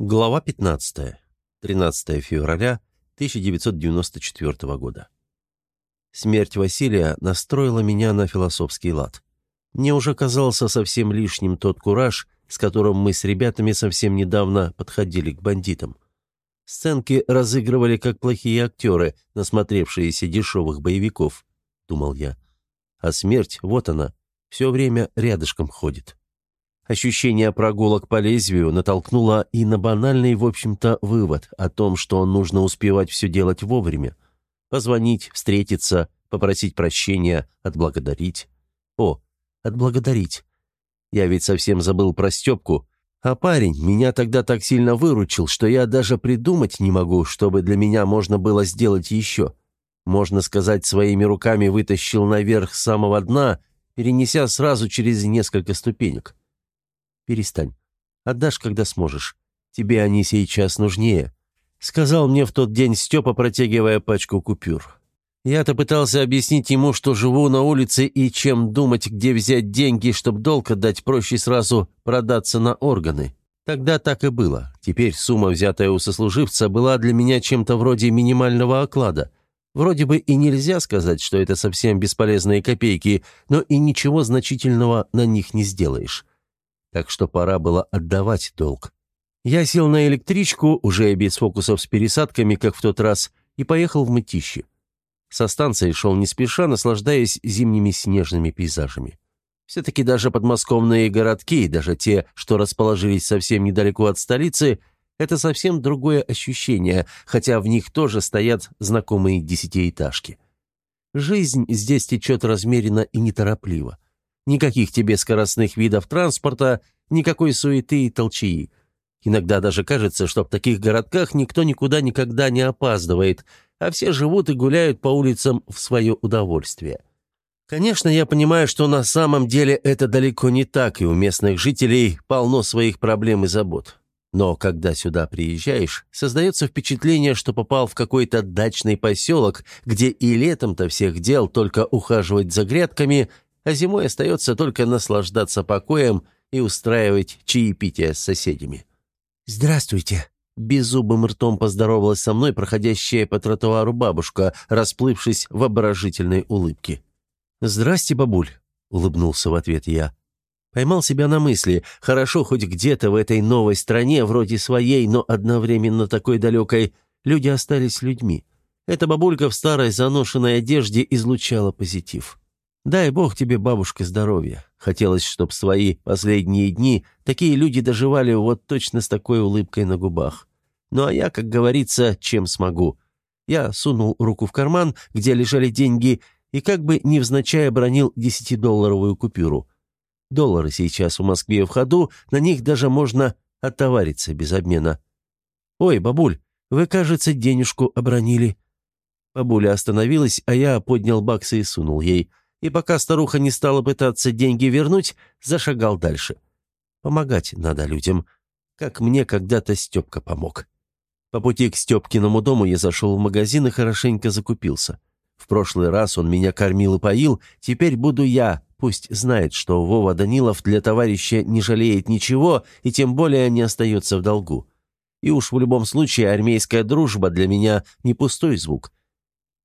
Глава 15. 13 февраля 1994 года. Смерть Василия настроила меня на философский лад. Мне уже казался совсем лишним тот кураж, с которым мы с ребятами совсем недавно подходили к бандитам. Сценки разыгрывали как плохие актеры, насмотревшиеся дешевых боевиков, думал я. А смерть, вот она, все время рядышком ходит. Ощущение прогулок по лезвию натолкнуло и на банальный, в общем-то, вывод о том, что нужно успевать все делать вовремя. Позвонить, встретиться, попросить прощения, отблагодарить. О, отблагодарить. Я ведь совсем забыл про Степку. А парень меня тогда так сильно выручил, что я даже придумать не могу, чтобы для меня можно было сделать еще. Можно сказать, своими руками вытащил наверх с самого дна, перенеся сразу через несколько ступенек. Перестань. Отдашь, когда сможешь. Тебе они сейчас нужнее», — сказал мне в тот день Степа, протягивая пачку купюр. Я-то пытался объяснить ему, что живу на улице и чем думать, где взять деньги, чтобы долг отдать, проще сразу продаться на органы. Тогда так и было. Теперь сумма, взятая у сослуживца, была для меня чем-то вроде минимального оклада. Вроде бы и нельзя сказать, что это совсем бесполезные копейки, но и ничего значительного на них не сделаешь так что пора было отдавать долг. Я сел на электричку, уже без фокусов с пересадками, как в тот раз, и поехал в Мытище. Со станции шел не спеша, наслаждаясь зимними снежными пейзажами. Все-таки даже подмосковные городки, даже те, что расположились совсем недалеко от столицы, это совсем другое ощущение, хотя в них тоже стоят знакомые десятиэтажки. Жизнь здесь течет размеренно и неторопливо. Никаких тебе скоростных видов транспорта, никакой суеты и толчии. Иногда даже кажется, что в таких городках никто никуда никогда не опаздывает, а все живут и гуляют по улицам в свое удовольствие. Конечно, я понимаю, что на самом деле это далеко не так, и у местных жителей полно своих проблем и забот. Но когда сюда приезжаешь, создается впечатление, что попал в какой-то дачный поселок, где и летом-то всех дел только ухаживать за грядками а зимой остается только наслаждаться покоем и устраивать чаепитие с соседями. «Здравствуйте!» Беззубым ртом поздоровалась со мной проходящая по тротуару бабушка, расплывшись в оборожительной улыбке. «Здрасте, бабуль!» — улыбнулся в ответ я. Поймал себя на мысли, хорошо хоть где-то в этой новой стране, вроде своей, но одновременно такой далекой, люди остались людьми. Эта бабулька в старой заношенной одежде излучала позитив. Дай бог тебе, бабушка, здоровья. Хотелось, чтоб свои последние дни такие люди доживали вот точно с такой улыбкой на губах. Ну а я, как говорится, чем смогу. Я сунул руку в карман, где лежали деньги, и как бы невзначай обронил десятидолларовую купюру. Доллары сейчас в Москве в ходу, на них даже можно отовариться без обмена. «Ой, бабуль, вы, кажется, денежку обронили». Бабуля остановилась, а я поднял баксы и сунул ей – и пока старуха не стала пытаться деньги вернуть, зашагал дальше. Помогать надо людям, как мне когда-то Степка помог. По пути к Степкиному дому я зашел в магазин и хорошенько закупился. В прошлый раз он меня кормил и поил, теперь буду я, пусть знает, что Вова Данилов для товарища не жалеет ничего и тем более не остается в долгу. И уж в любом случае армейская дружба для меня не пустой звук.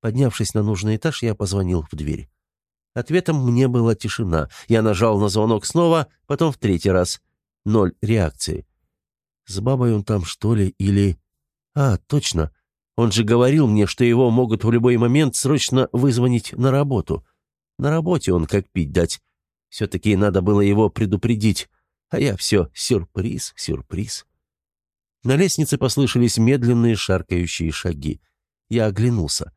Поднявшись на нужный этаж, я позвонил в дверь. Ответом мне была тишина. Я нажал на звонок снова, потом в третий раз. Ноль реакции. С бабой он там, что ли, или... А, точно. Он же говорил мне, что его могут в любой момент срочно вызвонить на работу. На работе он как пить дать. Все-таки надо было его предупредить. А я все сюрприз, сюрприз. На лестнице послышались медленные шаркающие шаги. Я оглянулся.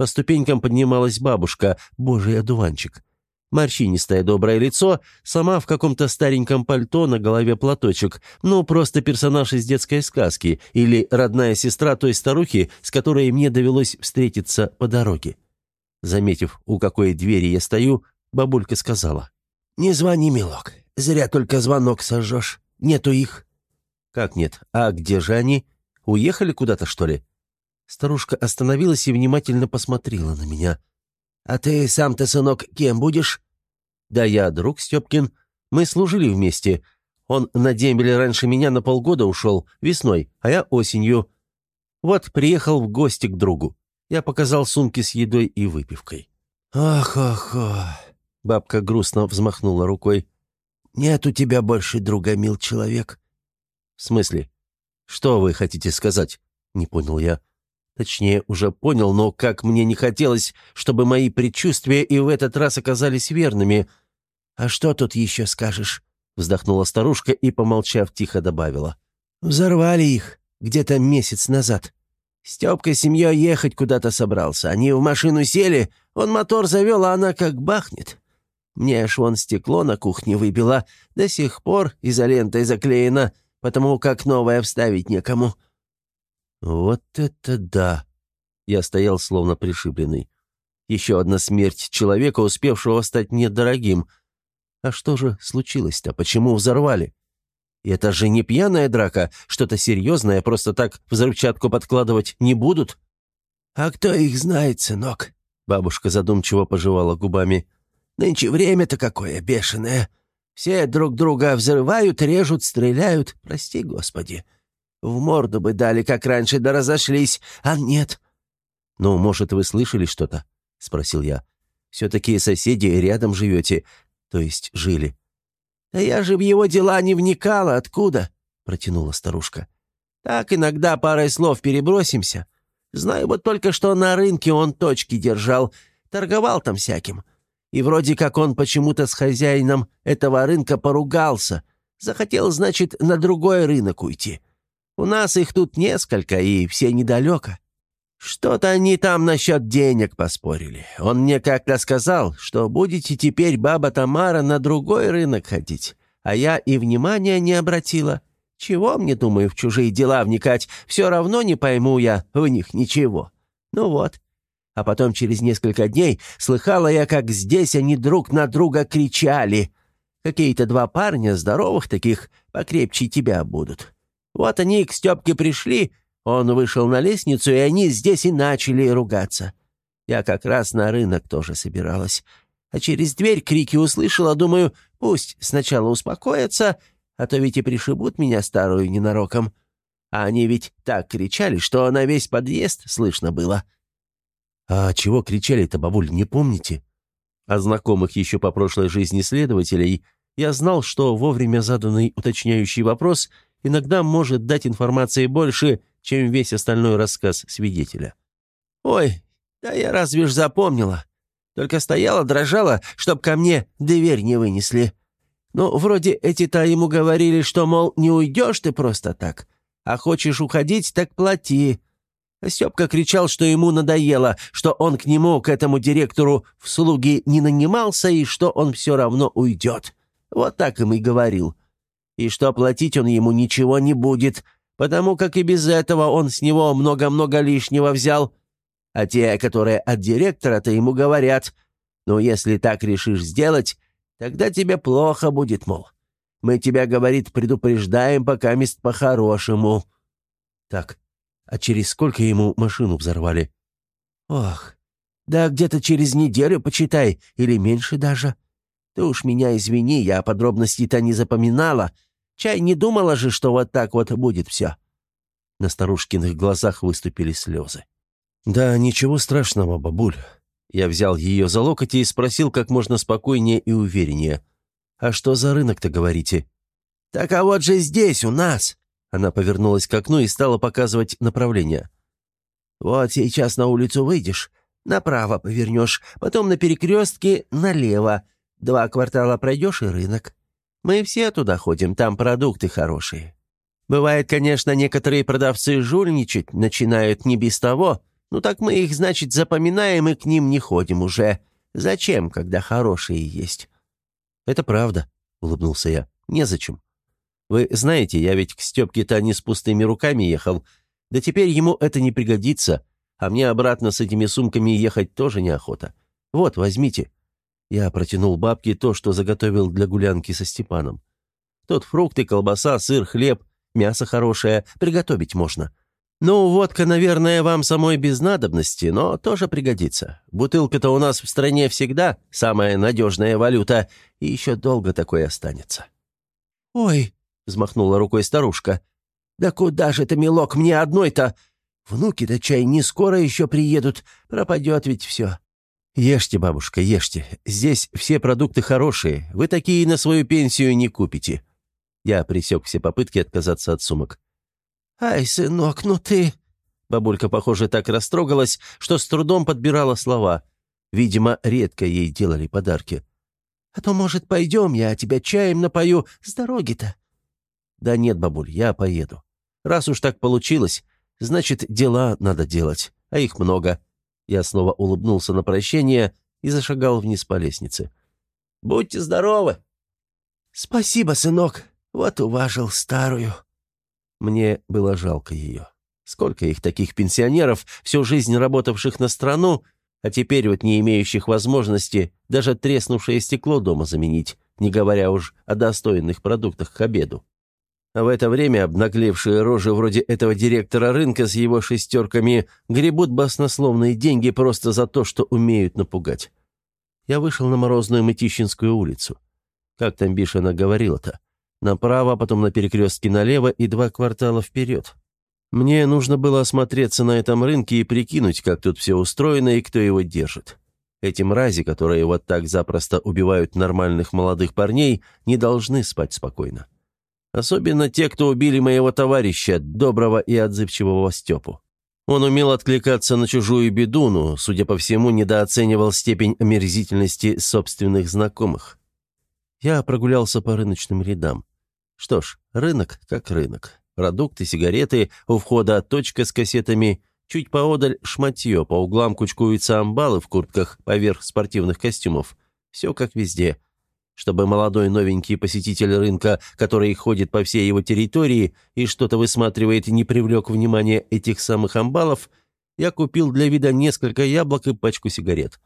По ступенькам поднималась бабушка, божий одуванчик. Морщинистое доброе лицо, сама в каком-то стареньком пальто, на голове платочек, ну, просто персонаж из детской сказки или родная сестра той старухи, с которой мне довелось встретиться по дороге. Заметив, у какой двери я стою, бабулька сказала. «Не звони, милок, зря только звонок сожжешь. Нету их». «Как нет? А где же они? Уехали куда-то, что ли?» Старушка остановилась и внимательно посмотрела на меня. «А ты сам-то, сынок, кем будешь?» «Да я друг Степкин. Мы служили вместе. Он на дембеле раньше меня на полгода ушел, весной, а я осенью. Вот приехал в гости к другу. Я показал сумки с едой и выпивкой. «Ах, ах, ах!» Бабка грустно взмахнула рукой. «Нет у тебя больше друга, мил человек». «В смысле? Что вы хотите сказать?» Не понял я. Точнее, уже понял, но как мне не хотелось, чтобы мои предчувствия и в этот раз оказались верными. «А что тут еще скажешь?» Вздохнула старушка и, помолчав, тихо добавила. «Взорвали их где-то месяц назад. Степка с семьей ехать куда-то собрался. Они в машину сели, он мотор завел, а она как бахнет. Мне аж вон стекло на кухне выбило, до сих пор изолентой заклеено, потому как новое вставить некому». «Вот это да!» Я стоял словно пришибленный. Еще одна смерть человека, успевшего стать мне дорогим. А что же случилось-то? Почему взорвали? Это же не пьяная драка, что-то серьезное, просто так взрывчатку подкладывать не будут? «А кто их знает, сынок?» Бабушка задумчиво пожевала губами. «Нынче время-то какое бешеное. Все друг друга взрывают, режут, стреляют. Прости, Господи. В морду бы дали, как раньше, да разошлись, а нет». «Ну, может, вы слышали что-то?» — спросил я. «Все-таки соседи рядом живете, то есть жили». «Да я же в его дела не вникала, откуда?» — протянула старушка. «Так иногда парой слов перебросимся. Знаю вот только, что на рынке он точки держал, торговал там всяким. И вроде как он почему-то с хозяином этого рынка поругался. Захотел, значит, на другой рынок уйти. У нас их тут несколько, и все недалеко. Что-то они там насчет денег поспорили. Он мне как-то сказал, что будете теперь баба Тамара на другой рынок ходить. А я и внимания не обратила. Чего мне, думаю, в чужие дела вникать? Все равно не пойму я в них ничего. Ну вот. А потом через несколько дней слыхала я, как здесь они друг на друга кричали. Какие-то два парня, здоровых таких, покрепче тебя будут. Вот они к Степке пришли, он вышел на лестницу, и они здесь и начали ругаться. Я как раз на рынок тоже собиралась. А через дверь крики услышала, думаю, пусть сначала успокоятся, а то ведь и пришибут меня старую ненароком. А они ведь так кричали, что на весь подъезд слышно было. «А чего кричали-то, бабуль, не помните?» О знакомых еще по прошлой жизни следователей я знал, что вовремя заданный уточняющий вопрос — иногда может дать информации больше, чем весь остальной рассказ свидетеля. «Ой, да я разве ж запомнила. Только стояла, дрожала, чтоб ко мне дверь не вынесли. Ну, вроде эти-то ему говорили, что, мол, не уйдешь ты просто так, а хочешь уходить, так плати». А Степка кричал, что ему надоело, что он к нему, к этому директору, в слуги не нанимался и что он все равно уйдет. Вот так им и говорил и что платить он ему ничего не будет, потому как и без этого он с него много-много лишнего взял. А те, которые от директора-то ему говорят, ну, если так решишь сделать, тогда тебе плохо будет, мол. Мы тебя, говорит, предупреждаем, пока мест по-хорошему. Так, а через сколько ему машину взорвали? Ох, да где-то через неделю, почитай, или меньше даже. Ты уж меня извини, я подробностей-то не запоминала, — Чай не думала же, что вот так вот будет все». На старушкиных глазах выступили слезы. «Да, ничего страшного, бабуль». Я взял ее за локоть и спросил как можно спокойнее и увереннее. «А что за рынок-то, говорите?» «Так а вот же здесь, у нас!» Она повернулась к окну и стала показывать направление. «Вот сейчас на улицу выйдешь, направо повернешь, потом на перекрестке налево. Два квартала пройдешь и рынок. Мы все туда ходим, там продукты хорошие. Бывает, конечно, некоторые продавцы жульничать начинают не без того, ну так мы их, значит, запоминаем и к ним не ходим уже. Зачем, когда хорошие есть?» «Это правда», — улыбнулся я. «Незачем. Вы знаете, я ведь к Степке-то не с пустыми руками ехал. Да теперь ему это не пригодится, а мне обратно с этими сумками ехать тоже неохота. Вот, возьмите». Я протянул бабке то, что заготовил для гулянки со Степаном. Тут фрукты, колбаса, сыр, хлеб, мясо хорошее, приготовить можно. Ну, водка, наверное, вам самой без надобности, но тоже пригодится. Бутылка-то у нас в стране всегда самая надежная валюта, и еще долго такой останется». «Ой, взмахнула рукой старушка. «Да куда же это, милок, мне одной-то? Внуки-то чай не скоро еще приедут, пропадет ведь все». «Ешьте, бабушка, ешьте. Здесь все продукты хорошие. Вы такие на свою пенсию не купите». Я пресек все попытки отказаться от сумок. «Ай, сынок, ну ты...» Бабулька, похоже, так растрогалась, что с трудом подбирала слова. Видимо, редко ей делали подарки. «А то, может, пойдем, я тебя чаем напою с дороги-то?» «Да нет, бабуль, я поеду. Раз уж так получилось, значит, дела надо делать, а их много». Я снова улыбнулся на прощение и зашагал вниз по лестнице. «Будьте здоровы!» «Спасибо, сынок, вот уважил старую». Мне было жалко ее. Сколько их таких пенсионеров, всю жизнь работавших на страну, а теперь вот не имеющих возможности даже треснувшее стекло дома заменить, не говоря уж о достойных продуктах к обеду. В это время обнаглевшие рожи вроде этого директора рынка с его шестерками гребут баснословные деньги просто за то, что умеют напугать. Я вышел на морозную Мытищинскую улицу. Как там Бишина говорила-то? Направо, потом на перекрестке налево и два квартала вперед. Мне нужно было осмотреться на этом рынке и прикинуть, как тут все устроено и кто его держит. Эти мрази, которые вот так запросто убивают нормальных молодых парней, не должны спать спокойно. Особенно те, кто убили моего товарища, доброго и отзывчивого Степу. Он умел откликаться на чужую беду, но, судя по всему, недооценивал степень омерзительности собственных знакомых. Я прогулялся по рыночным рядам. Что ж, рынок как рынок. Продукты, сигареты, у входа точка с кассетами, чуть поодаль шматье, по углам кучкуются амбалы в куртках поверх спортивных костюмов. Все как везде – чтобы молодой новенький посетитель рынка, который ходит по всей его территории и что-то высматривает, не привлек внимание этих самых амбалов, я купил для вида несколько яблок и пачку сигарет.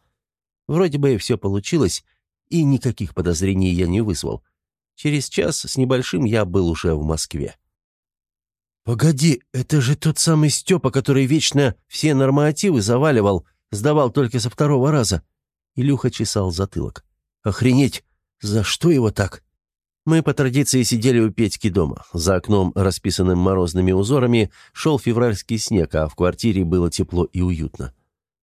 Вроде бы все получилось, и никаких подозрений я не вызвал. Через час с небольшим я был уже в Москве. «Погоди, это же тот самый Степа, который вечно все нормативы заваливал, сдавал только со второго раза». Илюха чесал затылок. «Охренеть! За что его так? Мы по традиции сидели у Петьки дома. За окном, расписанным морозными узорами, шел февральский снег, а в квартире было тепло и уютно.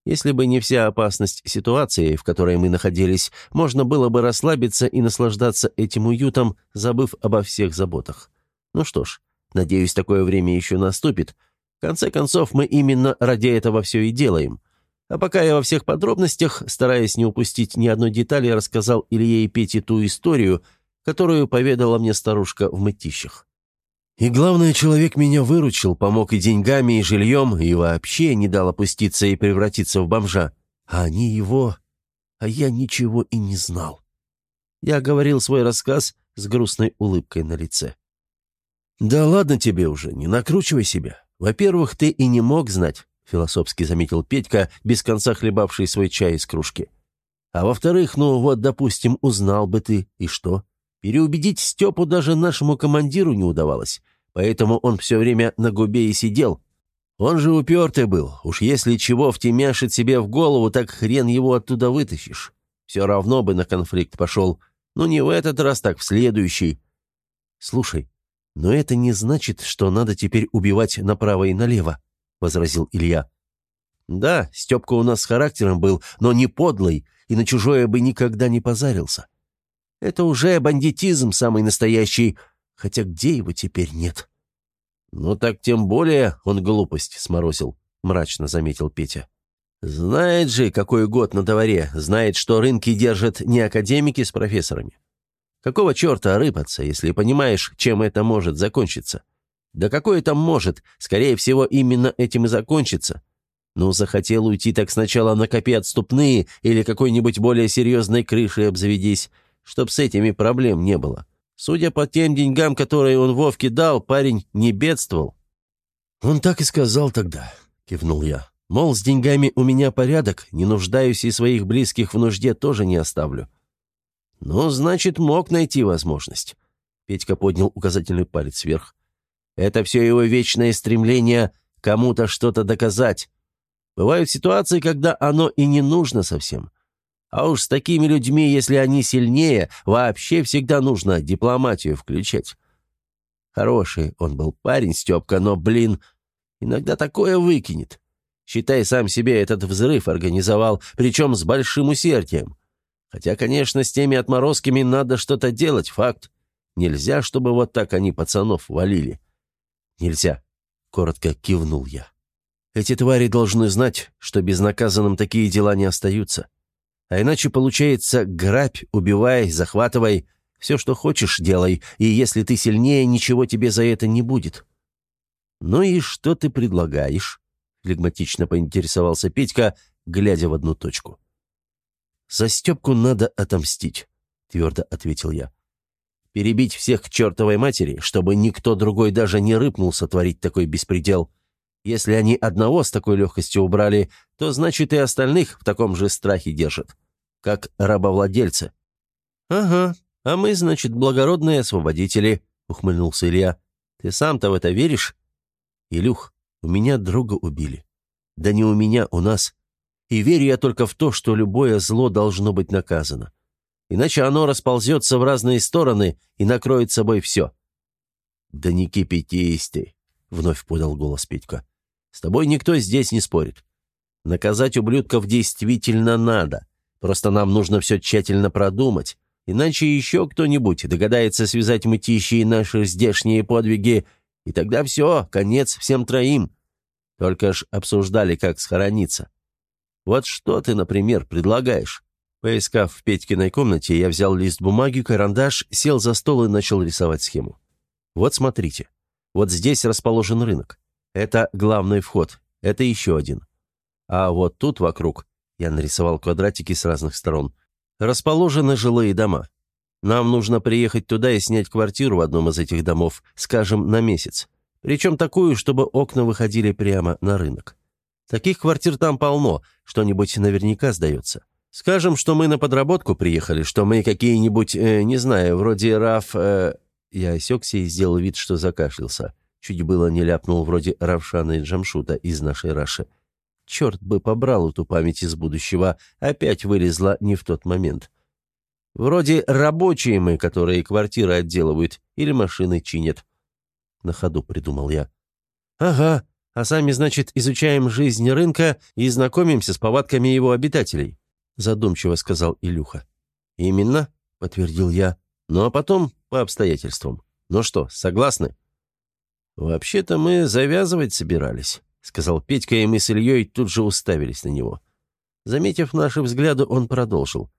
Если бы не вся опасность ситуации, в которой мы находились, можно было бы расслабиться и наслаждаться этим уютом, забыв обо всех заботах. Ну что ж, надеюсь, такое время еще наступит. В конце концов, мы именно ради этого все и делаем – а пока я во всех подробностях, стараясь не упустить ни одной детали, рассказал Илье и Пете ту историю, которую поведала мне старушка в мытищах. И главное, человек меня выручил, помог и деньгами, и жильем, и вообще не дал опуститься и превратиться в бомжа. А они его... А я ничего и не знал. Я говорил свой рассказ с грустной улыбкой на лице. «Да ладно тебе уже, не накручивай себя. Во-первых, ты и не мог знать философски заметил Петька, без конца хлебавший свой чай из кружки. «А во-вторых, ну вот, допустим, узнал бы ты, и что? Переубедить Степу даже нашему командиру не удавалось, поэтому он все время на губе и сидел. Он же упертый был, уж если чего втемяшит себе в голову, так хрен его оттуда вытащишь. Все равно бы на конфликт пошел, ну не в этот раз, так в следующий. Слушай, но это не значит, что надо теперь убивать направо и налево. — возразил Илья. «Да, Степка у нас с характером был, но не подлый, и на чужое бы никогда не позарился. Это уже бандитизм самый настоящий, хотя где его теперь нет?» «Ну так тем более он глупость сморозил», — мрачно заметил Петя. «Знает же, какой год на дворе, знает, что рынки держат не академики с профессорами. Какого черта рыпаться, если понимаешь, чем это может закончиться? Да какое там может? Скорее всего, именно этим и закончится. Ну, захотел уйти, так сначала накопи отступные или какой-нибудь более серьезной крышей обзаведись, чтоб с этими проблем не было. Судя по тем деньгам, которые он Вовке дал, парень не бедствовал. «Он так и сказал тогда», — кивнул я. «Мол, с деньгами у меня порядок, не нуждаюсь и своих близких в нужде тоже не оставлю». «Ну, значит, мог найти возможность». Петька поднял указательный палец вверх. Это все его вечное стремление кому-то что-то доказать. Бывают ситуации, когда оно и не нужно совсем. А уж с такими людьми, если они сильнее, вообще всегда нужно дипломатию включать. Хороший он был парень, Степка, но, блин, иногда такое выкинет. Считай, сам себе этот взрыв организовал, причем с большим усердием. Хотя, конечно, с теми отморозками надо что-то делать, факт. Нельзя, чтобы вот так они пацанов валили. Нельзя, — коротко кивнул я. Эти твари должны знать, что безнаказанным такие дела не остаются. А иначе получается грабь, убивай, захватывай, все, что хочешь, делай, и если ты сильнее, ничего тебе за это не будет. Ну и что ты предлагаешь? Флегматично поинтересовался Петька, глядя в одну точку. «За Степку надо отомстить», — твердо ответил я. «Перебить всех к чертовой матери, чтобы никто другой даже не рыпнулся творить такой беспредел. Если они одного с такой легкостью убрали, то значит и остальных в таком же страхе держат, как рабовладельцы». «Ага, а мы, значит, благородные освободители», — ухмыльнулся Илья. «Ты сам-то в это веришь?» «Илюх, у меня друга убили». «Да не у меня, у нас. И верю я только в то, что любое зло должно быть наказано. Иначе оно расползется в разные стороны и накроет собой все. «Да не кипятись ты», — вновь подал голос Петька. «С тобой никто здесь не спорит. Наказать ублюдков действительно надо. Просто нам нужно все тщательно продумать. Иначе еще кто-нибудь догадается связать мытищи и наши здешние подвиги, и тогда все, конец всем троим. Только ж обсуждали, как схорониться. Вот что ты, например, предлагаешь?» Поискав в Петькиной комнате, я взял лист бумаги, карандаш, сел за стол и начал рисовать схему. Вот смотрите. Вот здесь расположен рынок. Это главный вход. Это еще один. А вот тут вокруг, я нарисовал квадратики с разных сторон, расположены жилые дома. Нам нужно приехать туда и снять квартиру в одном из этих домов, скажем, на месяц. Причем такую, чтобы окна выходили прямо на рынок. Таких квартир там полно, что-нибудь наверняка сдается. Скажем, что мы на подработку приехали, что мы какие-нибудь, э, не знаю, вроде Раф... Э... Я осекся и сделал вид, что закашлялся. Чуть было не ляпнул вроде Равшана и Джамшута из нашей Раши. Черт бы побрал эту память из будущего, опять вылезла не в тот момент. Вроде рабочие мы, которые квартиры отделывают или машины чинят. На ходу придумал я. «Ага, а сами, значит, изучаем жизнь рынка и знакомимся с повадками его обитателей», задумчиво сказал Илюха. «Именно», — подтвердил я, — «ну а потом по обстоятельствам. Ну что, согласны?» «Вообще-то мы завязывать собирались», — сказал Петька, и мы с Ильей тут же уставились на него. Заметив наши взгляды, он продолжил.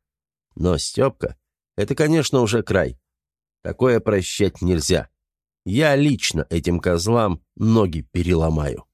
«Но, Степка, это, конечно, уже край. Такое прощать нельзя. Я лично этим козлам ноги переломаю.